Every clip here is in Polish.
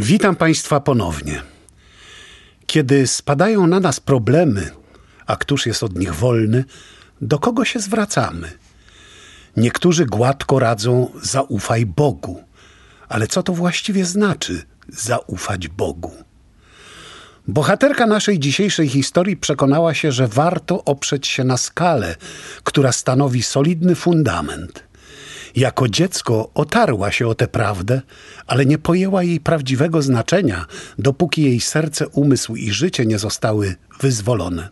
Witam Państwa ponownie. Kiedy spadają na nas problemy, a któż jest od nich wolny, do kogo się zwracamy? Niektórzy gładko radzą zaufaj Bogu. Ale co to właściwie znaczy zaufać Bogu? Bohaterka naszej dzisiejszej historii przekonała się, że warto oprzeć się na skale, która stanowi solidny fundament. Jako dziecko otarła się o tę prawdę, ale nie pojęła jej prawdziwego znaczenia, dopóki jej serce, umysł i życie nie zostały wyzwolone.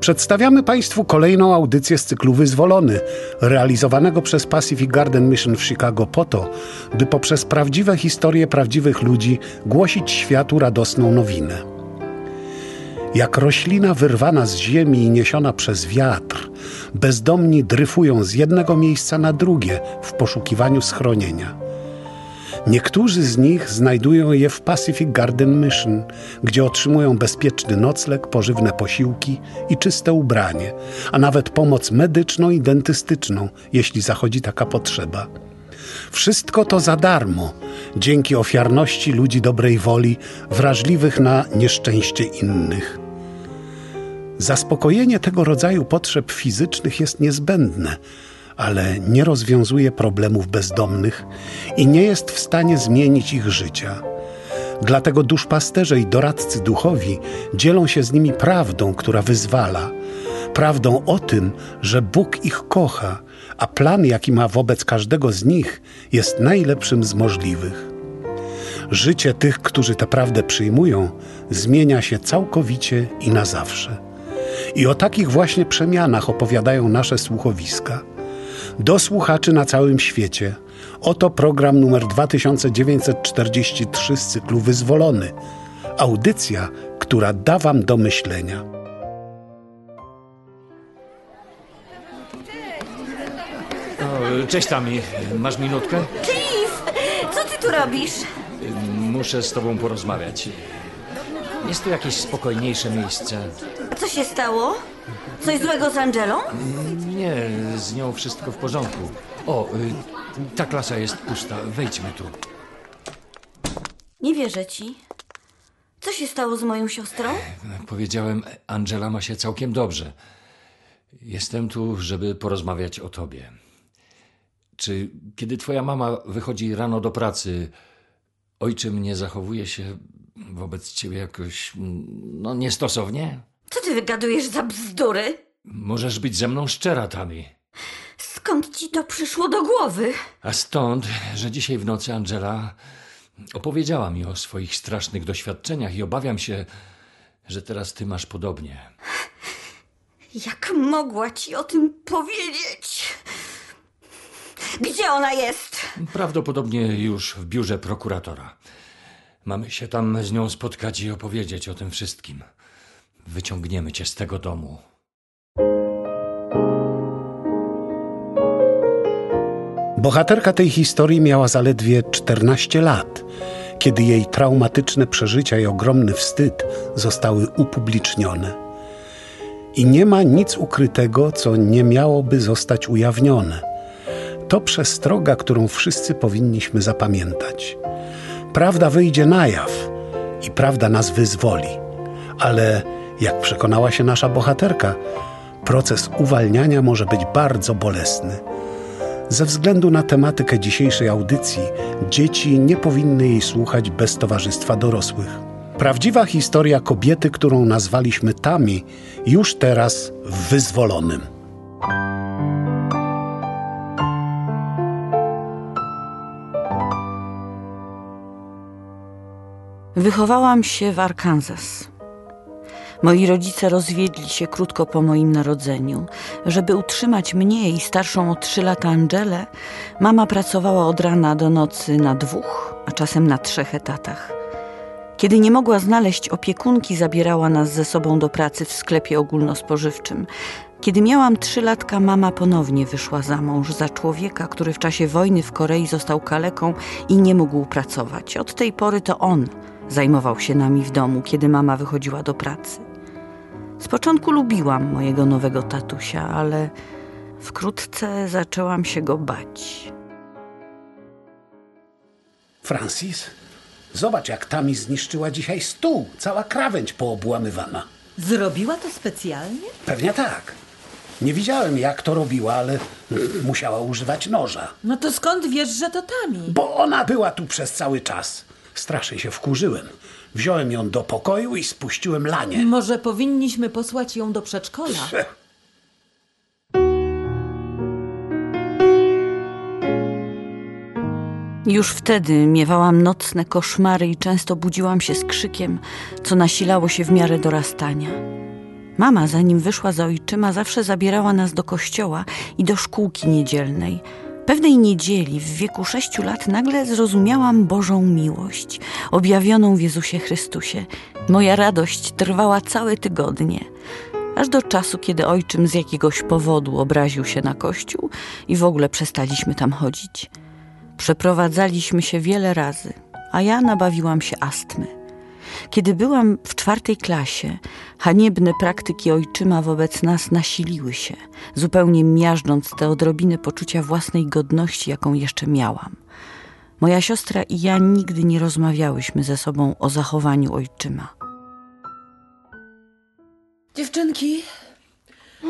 Przedstawiamy Państwu kolejną audycję z cyklu Wyzwolony, realizowanego przez Pacific Garden Mission w Chicago po to, by poprzez prawdziwe historie prawdziwych ludzi głosić światu radosną nowinę. Jak roślina wyrwana z ziemi i niesiona przez wiatr, bezdomni dryfują z jednego miejsca na drugie w poszukiwaniu schronienia. Niektórzy z nich znajdują je w Pacific Garden Mission, gdzie otrzymują bezpieczny nocleg, pożywne posiłki i czyste ubranie, a nawet pomoc medyczną i dentystyczną, jeśli zachodzi taka potrzeba. Wszystko to za darmo, dzięki ofiarności ludzi dobrej woli, wrażliwych na nieszczęście innych. Zaspokojenie tego rodzaju potrzeb fizycznych jest niezbędne, ale nie rozwiązuje problemów bezdomnych i nie jest w stanie zmienić ich życia. Dlatego duszpasterze i doradcy duchowi dzielą się z nimi prawdą, która wyzwala, prawdą o tym, że Bóg ich kocha, a plan, jaki ma wobec każdego z nich, jest najlepszym z możliwych. Życie tych, którzy tę prawdę przyjmują, zmienia się całkowicie i na zawsze. I o takich właśnie przemianach opowiadają nasze słuchowiska do słuchaczy na całym świecie. Oto program numer 2943 z cyklu Wyzwolony. Audycja, która da Wam do myślenia. Cześć Tami, masz minutkę? Cliff, co ty tu robisz? Muszę z tobą porozmawiać. Jest tu jakieś spokojniejsze miejsce? Co się stało? Coś złego z Angelą? Nie, z nią wszystko w porządku. O, y, ta klasa jest pusta. Wejdźmy tu. Nie wierzę ci. Co się stało z moją siostrą? Powiedziałem, Angela ma się całkiem dobrze. Jestem tu, żeby porozmawiać o tobie. Czy kiedy twoja mama wychodzi rano do pracy, ojczym nie zachowuje się wobec ciebie jakoś, no, niestosownie? Co ty wygadujesz za bzdury? Możesz być ze mną szczera, Tami. Skąd ci to przyszło do głowy? A stąd, że dzisiaj w nocy Angela opowiedziała mi o swoich strasznych doświadczeniach i obawiam się, że teraz ty masz podobnie. Jak mogła ci o tym powiedzieć? Gdzie ona jest? Prawdopodobnie już w biurze prokuratora. Mamy się tam z nią spotkać i opowiedzieć o tym wszystkim. Wyciągniemy cię z tego domu. Bohaterka tej historii miała zaledwie 14 lat, kiedy jej traumatyczne przeżycia i ogromny wstyd zostały upublicznione. I nie ma nic ukrytego, co nie miałoby zostać ujawnione. To przestroga, którą wszyscy powinniśmy zapamiętać. Prawda wyjdzie na jaw i prawda nas wyzwoli, ale jak przekonała się nasza bohaterka, proces uwalniania może być bardzo bolesny. Ze względu na tematykę dzisiejszej audycji, dzieci nie powinny jej słuchać bez towarzystwa dorosłych. Prawdziwa historia kobiety, którą nazwaliśmy Tami, już teraz w wyzwolonym. Wychowałam się w Arkansas. Moi rodzice rozwiedli się krótko po moim narodzeniu. Żeby utrzymać mnie i starszą o trzy lata Angelę, mama pracowała od rana do nocy na dwóch, a czasem na trzech etatach. Kiedy nie mogła znaleźć opiekunki, zabierała nas ze sobą do pracy w sklepie ogólnospożywczym. Kiedy miałam trzy latka, mama ponownie wyszła za mąż za człowieka, który w czasie wojny w Korei został kaleką i nie mógł pracować. Od tej pory to on zajmował się nami w domu, kiedy mama wychodziła do pracy. Z początku lubiłam mojego nowego tatusia, ale Wkrótce zaczęłam się go bać. Francis, zobacz jak Tami zniszczyła dzisiaj stół. Cała krawędź poobłamywana. Zrobiła to specjalnie? Pewnie tak. Nie widziałem jak to robiła, ale musiała używać noża. No to skąd wiesz, że to Tami? Bo ona była tu przez cały czas. Strasznie się wkurzyłem. Wziąłem ją do pokoju i spuściłem lanie. Może powinniśmy posłać ją do przedszkola? Już wtedy miewałam nocne koszmary i często budziłam się z krzykiem, co nasilało się w miarę dorastania. Mama, zanim wyszła za ojczyma, zawsze zabierała nas do kościoła i do szkółki niedzielnej. Pewnej niedzieli, w wieku sześciu lat, nagle zrozumiałam Bożą miłość, objawioną w Jezusie Chrystusie. Moja radość trwała całe tygodnie, aż do czasu, kiedy ojczym z jakiegoś powodu obraził się na kościół i w ogóle przestaliśmy tam chodzić. Przeprowadzaliśmy się wiele razy, a ja nabawiłam się astmy. Kiedy byłam w czwartej klasie, haniebne praktyki ojczyma wobec nas nasiliły się, zupełnie miażdżąc te odrobiny poczucia własnej godności, jaką jeszcze miałam. Moja siostra i ja nigdy nie rozmawiałyśmy ze sobą o zachowaniu ojczyma. Dziewczynki,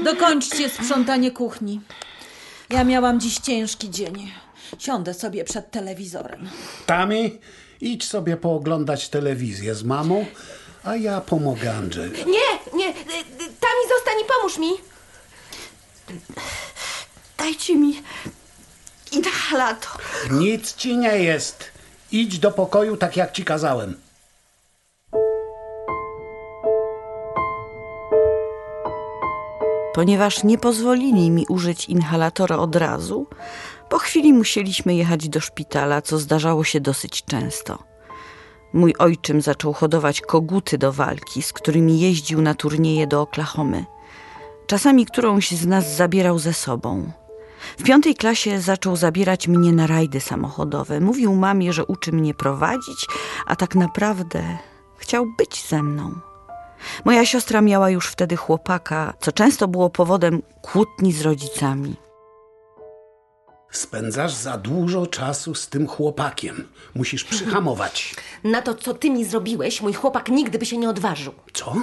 dokończcie sprzątanie kuchni. Ja miałam dziś ciężki dzień. Siądę sobie przed telewizorem. Tami, idź sobie pooglądać telewizję z mamą, a ja pomogę Andrzej. Nie, nie, Tami zostań i pomóż mi. Dajcie mi inhalator. Nic ci nie jest. Idź do pokoju tak jak ci kazałem. Ponieważ nie pozwolili mi użyć inhalatora od razu, po chwili musieliśmy jechać do szpitala, co zdarzało się dosyć często. Mój ojczym zaczął hodować koguty do walki, z którymi jeździł na turnieje do Oklahomy. Czasami którąś z nas zabierał ze sobą. W piątej klasie zaczął zabierać mnie na rajdy samochodowe. Mówił mamie, że uczy mnie prowadzić, a tak naprawdę chciał być ze mną. Moja siostra miała już wtedy chłopaka, co często było powodem kłótni z rodzicami. Spędzasz za dużo czasu z tym chłopakiem. Musisz przyhamować. Na to, co ty mi zrobiłeś, mój chłopak nigdy by się nie odważył. Co?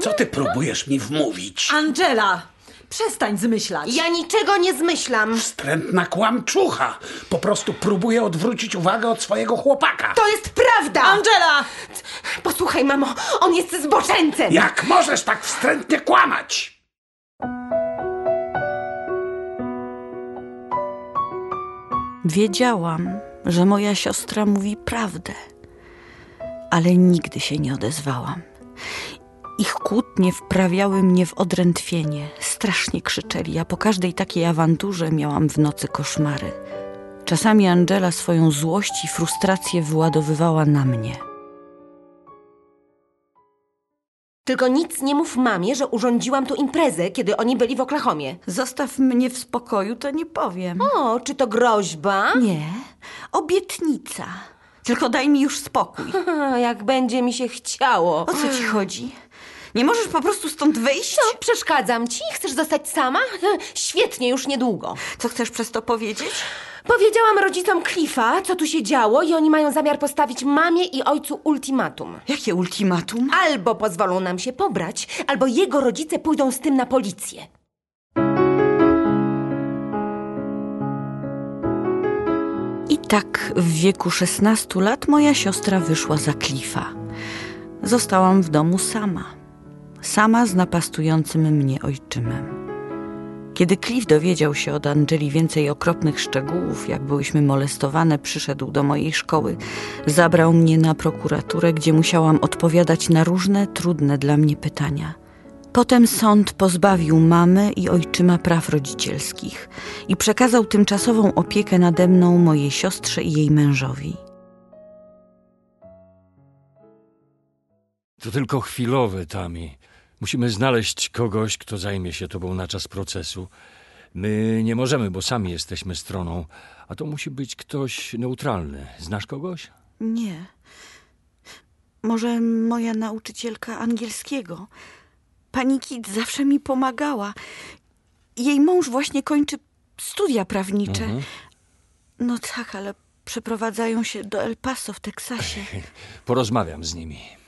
Co ty próbujesz mi wmówić? Angela, przestań zmyślać. Ja niczego nie zmyślam. Wstrętna kłamczucha. Po prostu próbuję odwrócić uwagę od swojego chłopaka. To jest prawda! Angela! Posłuchaj, mamo, on jest zboczeńcem! Jak możesz tak wstrętnie kłamać? Wiedziałam, że moja siostra mówi prawdę, ale nigdy się nie odezwałam. Ich kłótnie wprawiały mnie w odrętwienie. Strasznie krzyczeli, a po każdej takiej awanturze miałam w nocy koszmary. Czasami Angela swoją złość i frustrację wyładowywała na mnie. Tylko nic nie mów mamie, że urządziłam tu imprezę, kiedy oni byli w Oklahomie. Zostaw mnie w spokoju, to nie powiem. O, czy to groźba? Nie, obietnica. Tylko daj mi już spokój. Jak będzie mi się chciało. O co ci chodzi? Nie możesz po prostu stąd wyjść? Co, przeszkadzam ci? Chcesz zostać sama? Świetnie, już niedługo. Co chcesz przez to powiedzieć? Powiedziałam rodzicom Cliffa, co tu się działo i oni mają zamiar postawić mamie i ojcu ultimatum. Jakie ultimatum? Albo pozwolą nam się pobrać, albo jego rodzice pójdą z tym na policję. I tak w wieku 16 lat moja siostra wyszła za Cliffa. Zostałam w domu sama. Sama z napastującym mnie ojczymem. Kiedy Cliff dowiedział się od Angeli więcej okropnych szczegółów, jak byłyśmy molestowane, przyszedł do mojej szkoły. Zabrał mnie na prokuraturę, gdzie musiałam odpowiadać na różne trudne dla mnie pytania. Potem sąd pozbawił mamy i ojczyma praw rodzicielskich i przekazał tymczasową opiekę nade mną mojej siostrze i jej mężowi. To tylko chwilowe, Tami. Musimy znaleźć kogoś, kto zajmie się tobą na czas procesu. My nie możemy, bo sami jesteśmy stroną, a to musi być ktoś neutralny. Znasz kogoś? Nie. Może moja nauczycielka angielskiego. Pani Kit zawsze mi pomagała. jej mąż właśnie kończy studia prawnicze. No tak, ale przeprowadzają się do El Paso w Teksasie. Porozmawiam z nimi.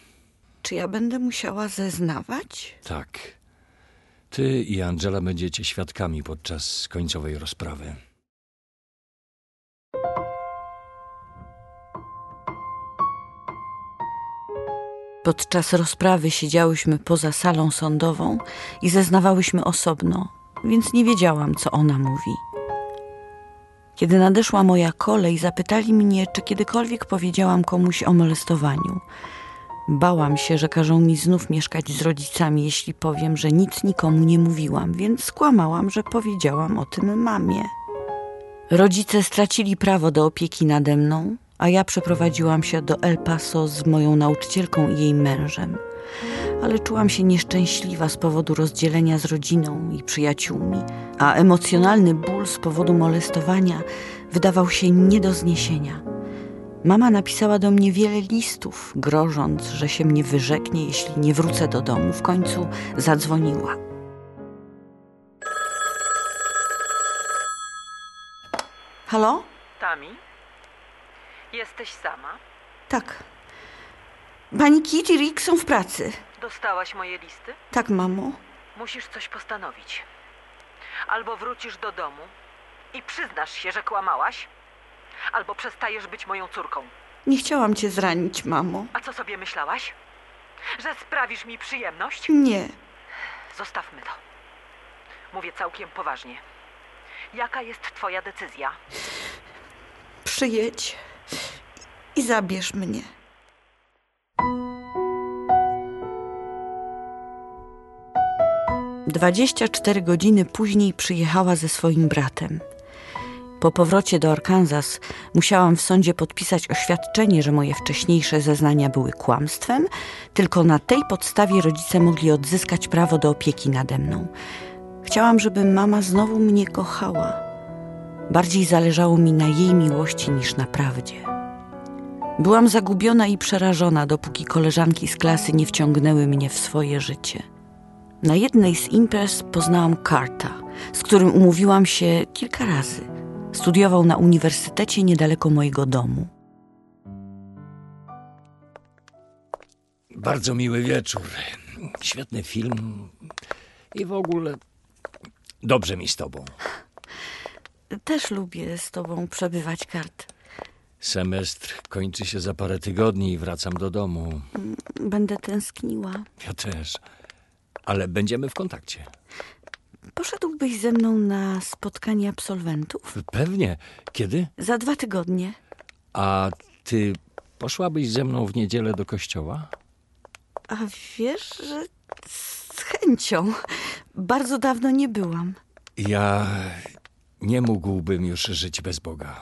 Czy ja będę musiała zeznawać? Tak. Ty i Angela będziecie świadkami podczas końcowej rozprawy. Podczas rozprawy siedziałyśmy poza salą sądową i zeznawałyśmy osobno, więc nie wiedziałam, co ona mówi. Kiedy nadeszła moja kolej, zapytali mnie, czy kiedykolwiek powiedziałam komuś o molestowaniu. Bałam się, że każą mi znów mieszkać z rodzicami, jeśli powiem, że nic nikomu nie mówiłam, więc skłamałam, że powiedziałam o tym mamie. Rodzice stracili prawo do opieki nade mną, a ja przeprowadziłam się do El Paso z moją nauczycielką i jej mężem. Ale czułam się nieszczęśliwa z powodu rozdzielenia z rodziną i przyjaciółmi, a emocjonalny ból z powodu molestowania wydawał się nie do zniesienia. Mama napisała do mnie wiele listów, grożąc, że się mnie wyrzeknie, jeśli nie wrócę do domu. W końcu zadzwoniła. Halo? Tami? Jesteś sama? Tak. Pani Kit i Rick są w pracy. Dostałaś moje listy? Tak, mamo. Musisz coś postanowić. Albo wrócisz do domu i przyznasz się, że kłamałaś, albo przestajesz być moją córką. Nie chciałam cię zranić, mamo. A co sobie myślałaś? Że sprawisz mi przyjemność? Nie. Zostawmy to. Mówię całkiem poważnie. Jaka jest twoja decyzja? Przyjedź i zabierz mnie. Dwadzieścia cztery godziny później przyjechała ze swoim bratem. Po powrocie do Arkansas musiałam w sądzie podpisać oświadczenie, że moje wcześniejsze zeznania były kłamstwem, tylko na tej podstawie rodzice mogli odzyskać prawo do opieki nade mną. Chciałam, żeby mama znowu mnie kochała. Bardziej zależało mi na jej miłości niż na prawdzie. Byłam zagubiona i przerażona, dopóki koleżanki z klasy nie wciągnęły mnie w swoje życie. Na jednej z imprez poznałam Carta, z którym umówiłam się kilka razy. Studiował na uniwersytecie niedaleko mojego domu. Bardzo miły wieczór. Świetny film. I w ogóle dobrze mi z tobą. Też lubię z tobą przebywać kart. Semestr kończy się za parę tygodni i wracam do domu. Będę tęskniła. Ja też. Ale będziemy w kontakcie. Poszedłbyś ze mną na spotkanie absolwentów? Pewnie. Kiedy? Za dwa tygodnie. A ty poszłabyś ze mną w niedzielę do kościoła? A wiesz, że z chęcią. Bardzo dawno nie byłam. Ja nie mógłbym już żyć bez Boga.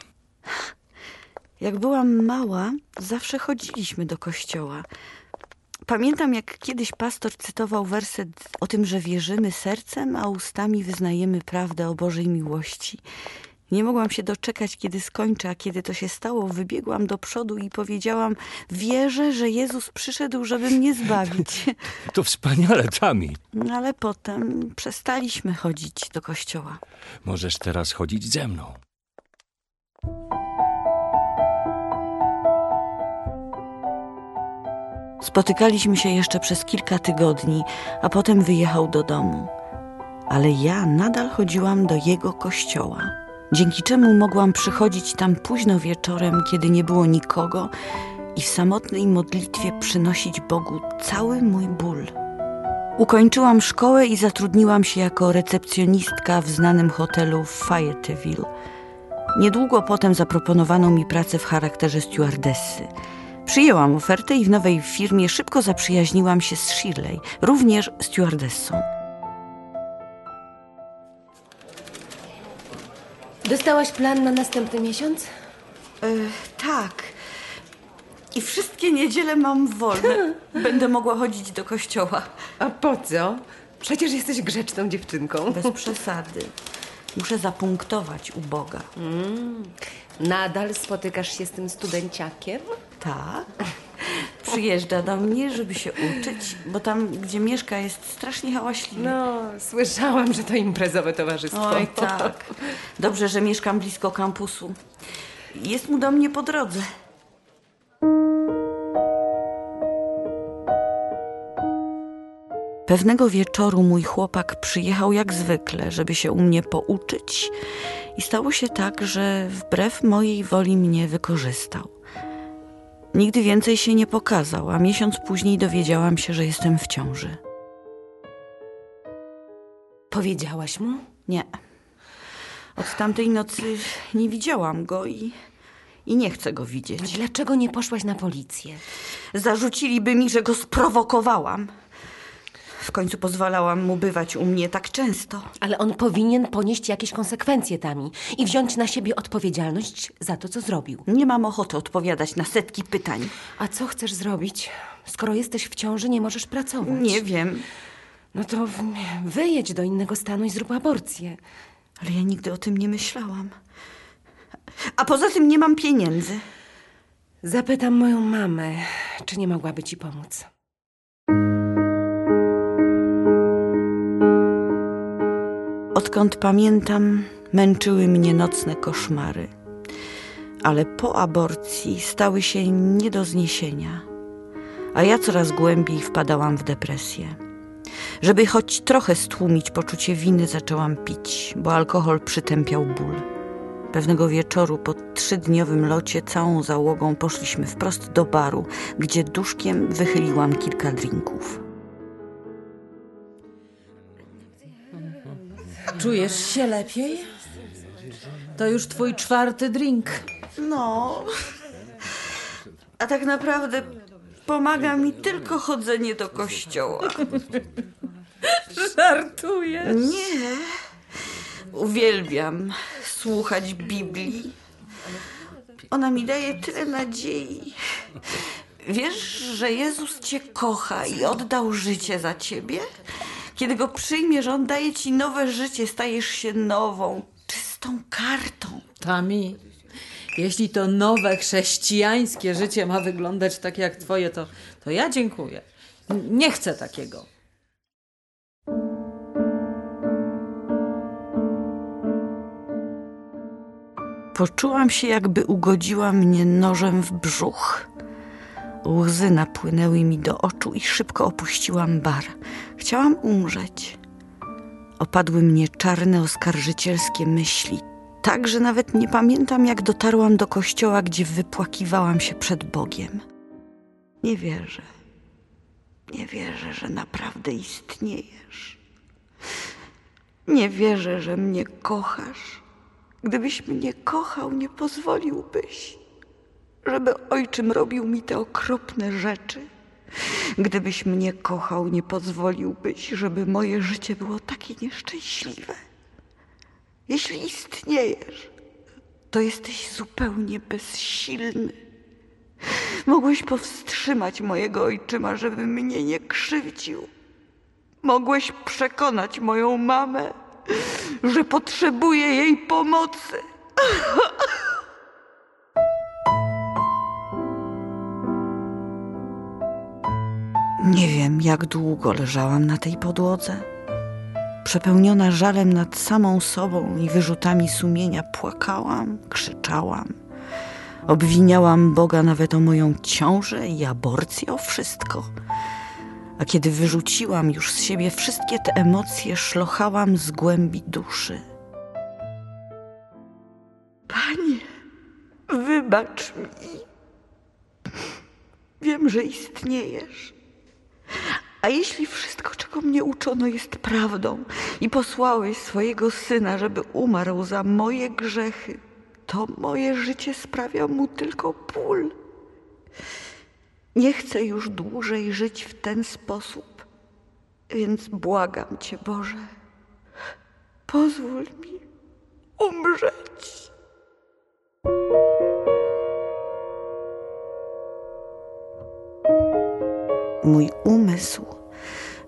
Jak byłam mała, zawsze chodziliśmy do kościoła. Pamiętam, jak kiedyś pastor cytował werset o tym, że wierzymy sercem, a ustami wyznajemy prawdę o Bożej miłości. Nie mogłam się doczekać, kiedy skończę, a kiedy to się stało, wybiegłam do przodu i powiedziałam: Wierzę, że Jezus przyszedł, żeby mnie zbawić. To wspaniale, Tami. No, Ale potem przestaliśmy chodzić do kościoła. Możesz teraz chodzić ze mną. Spotykaliśmy się jeszcze przez kilka tygodni, a potem wyjechał do domu. Ale ja nadal chodziłam do jego kościoła, dzięki czemu mogłam przychodzić tam późno wieczorem, kiedy nie było nikogo i w samotnej modlitwie przynosić Bogu cały mój ból. Ukończyłam szkołę i zatrudniłam się jako recepcjonistka w znanym hotelu Fayetteville. Niedługo potem zaproponowano mi pracę w charakterze stewardessy. Przyjęłam ofertę i w nowej firmie szybko zaprzyjaźniłam się z Shirley, również stewardessą. Dostałaś plan na następny miesiąc? tak. I wszystkie niedziele mam wolne. Będę mogła chodzić do kościoła. A po co? Przecież jesteś grzeczną dziewczynką. Bez przesady. Muszę zapunktować u Boga. Nadal spotykasz się z tym studenciakiem? Tak. przyjeżdża do mnie, żeby się uczyć, bo tam, gdzie mieszka, jest strasznie hałaśliwie. No, słyszałam, że to imprezowe towarzystwo. Oj, tak. Dobrze, że mieszkam blisko kampusu. Jest mu do mnie po drodze. Pewnego wieczoru mój chłopak przyjechał jak zwykle, żeby się u mnie pouczyć, i stało się tak, że wbrew mojej woli mnie wykorzystał. Nigdy więcej się nie pokazał, a miesiąc później dowiedziałam się, że jestem w ciąży. Powiedziałaś mu? Nie. Od tamtej nocy nie widziałam go i, i nie chcę go widzieć. Dlaczego nie poszłaś na policję? Zarzuciliby mi, że go sprowokowałam. W końcu pozwalałam mu bywać u mnie tak często. Ale on powinien ponieść jakieś konsekwencje, Tami, i wziąć na siebie odpowiedzialność za to, co zrobił. Nie mam ochoty odpowiadać na setki pytań. A co chcesz zrobić? Skoro jesteś w ciąży, nie możesz pracować. Nie wiem, No to wyjedź do innego stanu i zrób aborcję. ale ja nigdy o tym nie myślałam. A poza tym nie mam pieniędzy. Zapytam moją mamę, czy nie mogłaby ci pomóc. Odkąd pamiętam, męczyły mnie nocne koszmary. Ale po aborcji stały się nie do zniesienia. A ja coraz głębiej wpadałam w depresję. Żeby choć trochę stłumić poczucie winy, zaczęłam pić, bo alkohol przytępiał ból. Pewnego wieczoru po trzydniowym locie całą załogą poszliśmy wprost do baru, gdzie duszkiem wychyliłam kilka drinków. Czujesz się lepiej? To już twój czwarty drink. No, a tak naprawdę pomaga mi tylko chodzenie do kościoła. Żartuję. Nie, uwielbiam słuchać Biblii. Ona mi daje tyle nadziei. Wiesz, że Jezus cię kocha i oddał życie za ciebie? Kiedy go przyjmiesz, on daje ci nowe życie, stajesz się nową, czystą kartą. Tami, jeśli to nowe chrześcijańskie życie ma wyglądać tak jak twoje, to, to ja dziękuję. Nie chcę takiego. Poczułam się, jakby ugodziła mnie nożem w brzuch. Łzy napłynęły mi do oczu i szybko opuściłam bar. Chciałam umrzeć. Opadły mnie czarne, oskarżycielskie myśli. Tak, że nawet nie pamiętam, jak dotarłam do kościoła, gdzie wypłakiwałam się przed Bogiem. Nie wierzę. Nie wierzę, że naprawdę istniejesz. Nie wierzę, że mnie kochasz. Gdybyś mnie kochał, nie pozwoliłbyś, żeby ojczym robił mi te okropne rzeczy. Gdybyś mnie kochał, nie pozwoliłbyś, żeby moje życie było takie nieszczęśliwe. Jeśli istniejesz, to jesteś zupełnie bezsilny. Mogłeś powstrzymać mojego ojczyma, żeby mnie nie krzywdził. Mogłeś przekonać moją mamę, że potrzebuję jej pomocy. Nie wiem, jak długo leżałam na tej podłodze. Przepełniona żalem nad samą sobą i wyrzutami sumienia, płakałam, krzyczałam. Obwiniałam Boga nawet o moją ciążę i aborcję, o wszystko. A kiedy wyrzuciłam już z siebie wszystkie te emocje, szlochałam z głębi duszy. Panie, wybacz mi. Wiem, że istniejesz. A jeśli wszystko, czego mnie uczono, jest prawdą i posłałeś swojego syna, żeby umarł za moje grzechy, to moje życie sprawia mu tylko ból. Nie chcę już dłużej żyć w ten sposób, więc błagam Cię, Boże, pozwól mi umrzeć. Mój umysł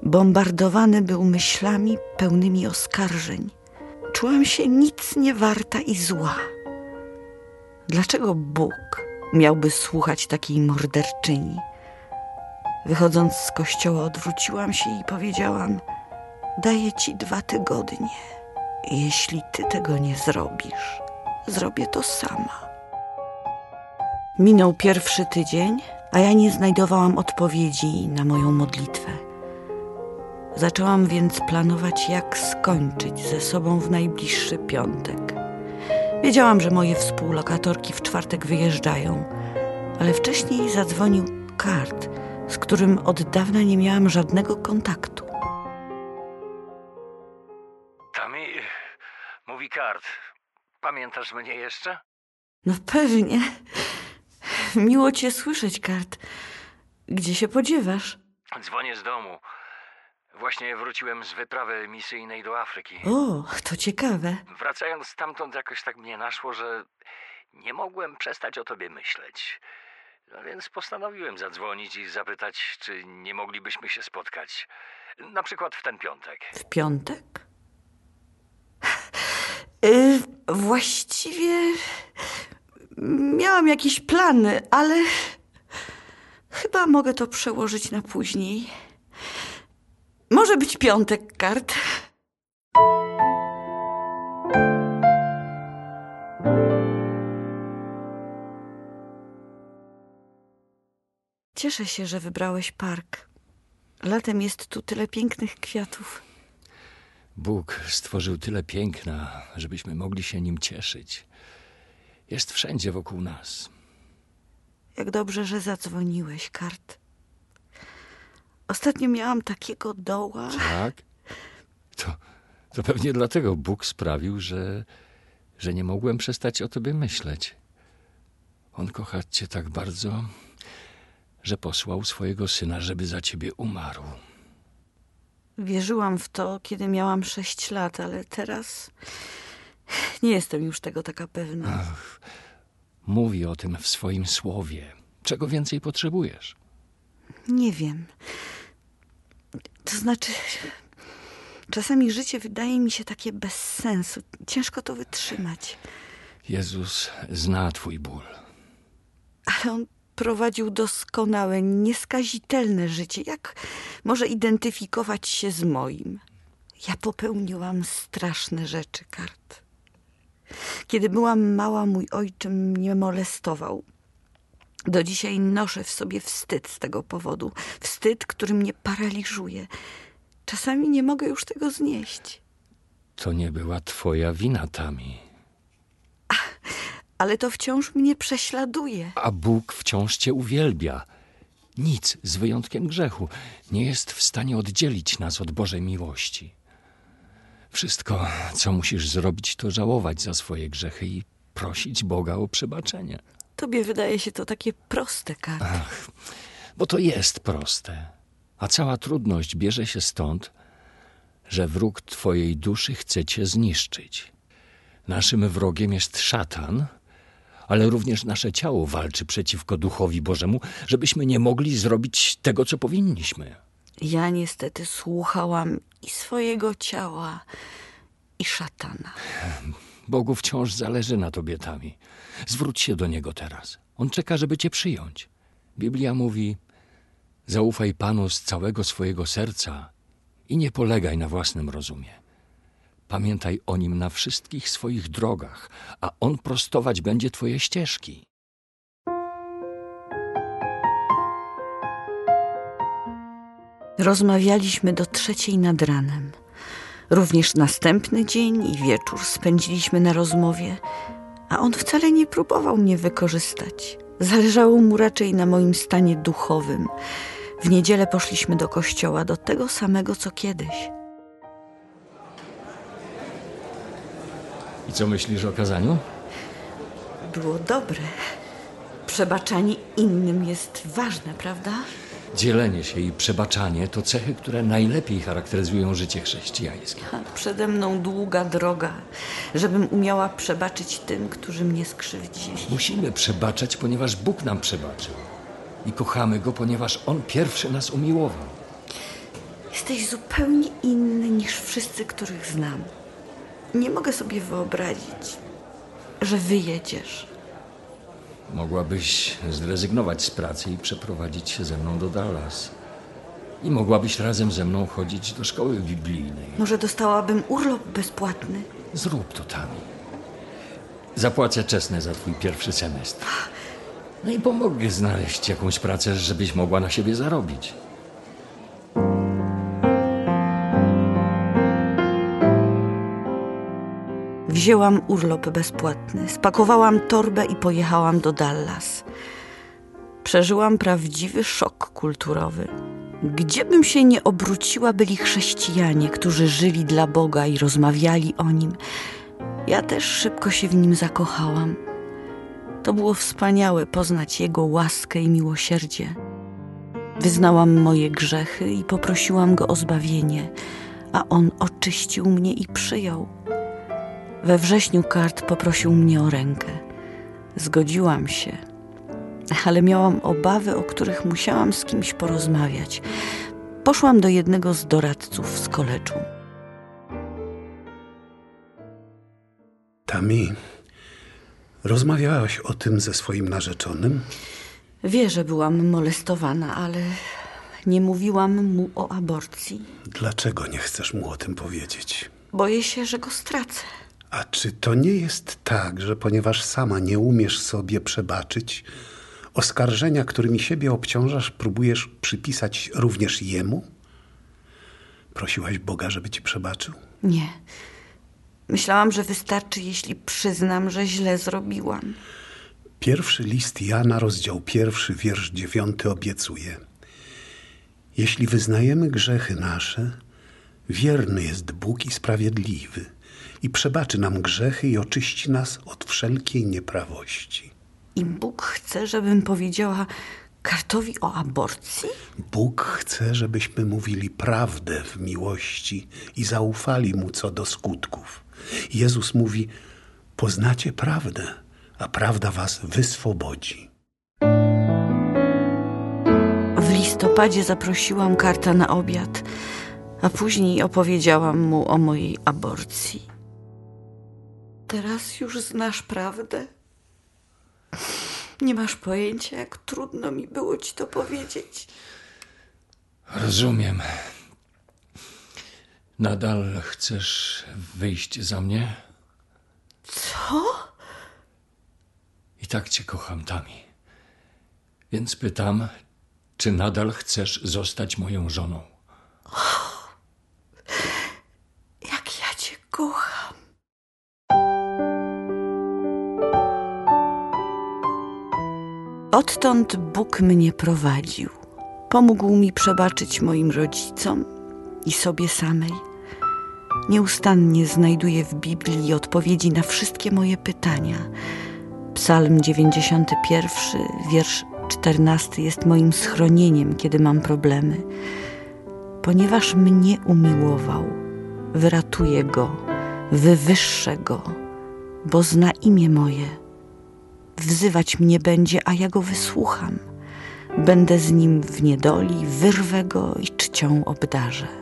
bombardowany był myślami pełnymi oskarżeń. Czułam się nic nie warta i zła. Dlaczego Bóg miałby słuchać takiej morderczyni? Wychodząc z kościoła, odwróciłam się i powiedziałam: Daję ci dwa tygodnie. Jeśli ty tego nie zrobisz, zrobię to sama. Minął pierwszy tydzień, a ja nie znajdowałam odpowiedzi na moją modlitwę. Zaczęłam więc planować, jak skończyć ze sobą w najbliższy piątek. Wiedziałam, że moje współlokatorki w czwartek wyjeżdżają, ale wcześniej zadzwonił kart, z którym od dawna nie miałam żadnego kontaktu. Tami, mówi kart. Pamiętasz mnie jeszcze? No pewnie. Miło cię słyszeć, Kart. Gdzie się podziewasz? Dzwonię z domu. Właśnie wróciłem z wyprawy misyjnej do Afryki. O, to ciekawe. Wracając stamtąd jakoś tak mnie naszło, że nie mogłem przestać o tobie myśleć. No więc postanowiłem zadzwonić i zapytać, czy nie moglibyśmy się spotkać. Na przykład w ten piątek. W piątek? Y, właściwie miałam jakieś plany, ale chyba mogę to przełożyć na później. Może być piątek, Kart. Cieszę się, że wybrałeś park. Latem jest tu tyle pięknych kwiatów. Bóg stworzył tyle piękna, żebyśmy mogli się nim cieszyć. Jest wszędzie wokół nas. Jak dobrze, że zadzwoniłeś, Kart. Ostatnio miałam takiego doła. Tak? To, to pewnie dlatego Bóg sprawił, że, że nie mogłem przestać o tobie myśleć. On kocha cię tak bardzo, że posłał swojego syna, żeby za ciebie umarł. Wierzyłam w to, kiedy miałam sześć lat, ale teraz nie jestem już tego taka pewna. Mówi o tym w swoim słowie. Czego więcej potrzebujesz? Nie wiem. To znaczy, czasami życie wydaje mi się takie bez sensu. Ciężko to wytrzymać. Jezus zna twój ból. Ale on prowadził doskonałe, nieskazitelne życie. Jak może identyfikować się z moim? Ja popełniłam straszne rzeczy, Kart. Kiedy byłam mała, mój ojcze mnie molestował. Do dzisiaj noszę w sobie wstyd z tego powodu. Wstyd, który mnie paraliżuje. Czasami nie mogę już tego znieść. To nie była twoja wina, Tami. Ale to wciąż mnie prześladuje. A Bóg wciąż cię uwielbia. Nic, z wyjątkiem grzechu, nie jest w stanie oddzielić nas od Bożej miłości. Wszystko, co musisz zrobić, to żałować za swoje grzechy i prosić Boga o przebaczenie. Tobie wydaje się to takie proste, Kart. Bo to jest proste. A cała trudność bierze się stąd, że wróg twojej duszy chce cię zniszczyć. Naszym wrogiem jest szatan, ale również nasze ciało walczy przeciwko duchowi Bożemu, żebyśmy nie mogli zrobić tego, co powinniśmy. Ja niestety słuchałam i swojego ciała, i szatana. Bogu wciąż zależy na tobie, Tami. Zwróć się do Niego teraz. On czeka, żeby cię przyjąć. Biblia mówi: Zaufaj Panu z całego swojego serca i nie polegaj na własnym rozumie. Pamiętaj o nim na wszystkich swoich drogach, a on prostować będzie twoje ścieżki. Rozmawialiśmy do trzeciej nad ranem. Również następny dzień i wieczór spędziliśmy na rozmowie, a on wcale nie próbował mnie wykorzystać. Zależało mu raczej na moim stanie duchowym. W niedzielę poszliśmy do kościoła, do tego samego co kiedyś. I co myślisz o kazaniu? Było dobre. Przebaczanie innym jest ważne, prawda? Dzielenie się i przebaczanie to cechy, które najlepiej charakteryzują życie chrześcijańskie. A przede mną długa droga, żebym umiała przebaczyć tym, którzy mnie skrzywdzili. Musimy przebaczać, ponieważ Bóg nam przebaczył. I kochamy Go, ponieważ On pierwszy nas umiłował. Jesteś zupełnie inny niż wszyscy, których znam. Nie mogę sobie wyobrazić, że wyjedziesz. Mogłabyś zrezygnować z pracy i przeprowadzić się ze mną do Dallas. I mogłabyś razem ze mną chodzić do szkoły biblijnej. Może dostałabym urlop bezpłatny? Zrób to tam. Zapłacę czesne za twój pierwszy semestr. No i pomogę znaleźć jakąś pracę, żebyś mogła na siebie zarobić. Wzięłam urlop bezpłatny, spakowałam torbę i pojechałam do Dallas. Przeżyłam prawdziwy szok kulturowy. Gdziebym się nie obróciła, byli chrześcijanie, którzy żyli dla Boga i rozmawiali o nim. Ja też szybko się w nim zakochałam. To było wspaniałe poznać Jego łaskę i miłosierdzie. Wyznałam moje grzechy i poprosiłam Go o zbawienie, a On oczyścił mnie i przyjął. We wrześniu kart poprosił mnie o rękę. Zgodziłam się, ale miałam obawy, o których musiałam z kimś porozmawiać. Poszłam do jednego z doradców z koleczu. Tami, rozmawiałaś o tym ze swoim narzeczonym? Wie, że byłam molestowana, ale nie mówiłam mu o aborcji. Dlaczego nie chcesz mu o tym powiedzieć? Boję się, że go stracę. A czy to nie jest tak, że ponieważ sama nie umiesz sobie przebaczyć, oskarżenia, którymi siebie obciążasz, próbujesz przypisać również jemu? Prosiłaś Boga, żeby ci przebaczył? Nie. Myślałam, że wystarczy, jeśli przyznam, że źle zrobiłam. Pierwszy list Jana, rozdział pierwszy, wiersz dziewiąty obiecuje. Jeśli wyznajemy grzechy nasze, wierny jest Bóg i sprawiedliwy i przebaczy nam grzechy i oczyści nas od wszelkiej nieprawości. I Bóg chce, żebym powiedziała Kartowi o aborcji? Bóg chce, żebyśmy mówili prawdę w miłości i zaufali Mu co do skutków. Jezus mówi: Poznacie prawdę, a prawda was wyswobodzi. W listopadzie zaprosiłam Karta na obiad, a później opowiedziałam mu o mojej aborcji. Teraz już znasz prawdę. Nie masz pojęcia, jak trudno mi było ci to powiedzieć. Rozumiem. Nadal chcesz wyjść za mnie? Co? I tak cię kocham, Tami. Więc pytam, czy nadal chcesz zostać moją żoną? Jak ja cię kocham. Odtąd Bóg mnie prowadził. Pomógł mi przebaczyć moim rodzicom i sobie samej. Nieustannie znajduję w Biblii odpowiedzi na wszystkie moje pytania. Psalm 91, wiersz 14 jest moim schronieniem, kiedy mam problemy. Ponieważ mnie umiłował, wyratuje go, wywyższę go, bo zna imię moje. Wzywać mnie będzie, a ja go wysłucham. Będę z nim w niedoli, wyrwę go i czcią obdarzę.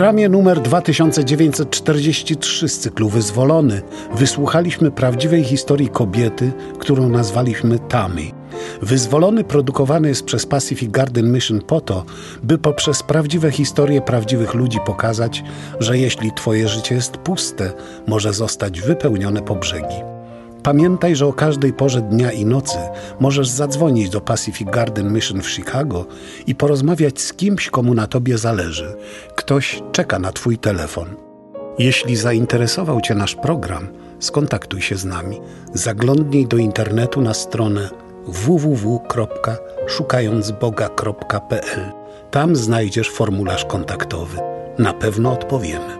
Programie numer 2943 z cyklu Wyzwolony wysłuchaliśmy prawdziwej historii kobiety, którą nazwaliśmy Tami. Wyzwolony produkowany jest przez Pacific Garden Mission po to, by poprzez prawdziwe historie prawdziwych ludzi pokazać, że jeśli Twoje życie jest puste, może zostać wypełnione po brzegi. Pamiętaj, że o każdej porze dnia i nocy możesz zadzwonić do Pacific Garden Mission w Chicago i porozmawiać z kimś, komu na tobie zależy. Ktoś czeka na twój telefon. Jeśli zainteresował cię nasz program, skontaktuj się z nami. Zaglądnij do internetu na stronę www.szukającboga.pl. Tam znajdziesz formularz kontaktowy. Na pewno odpowiemy.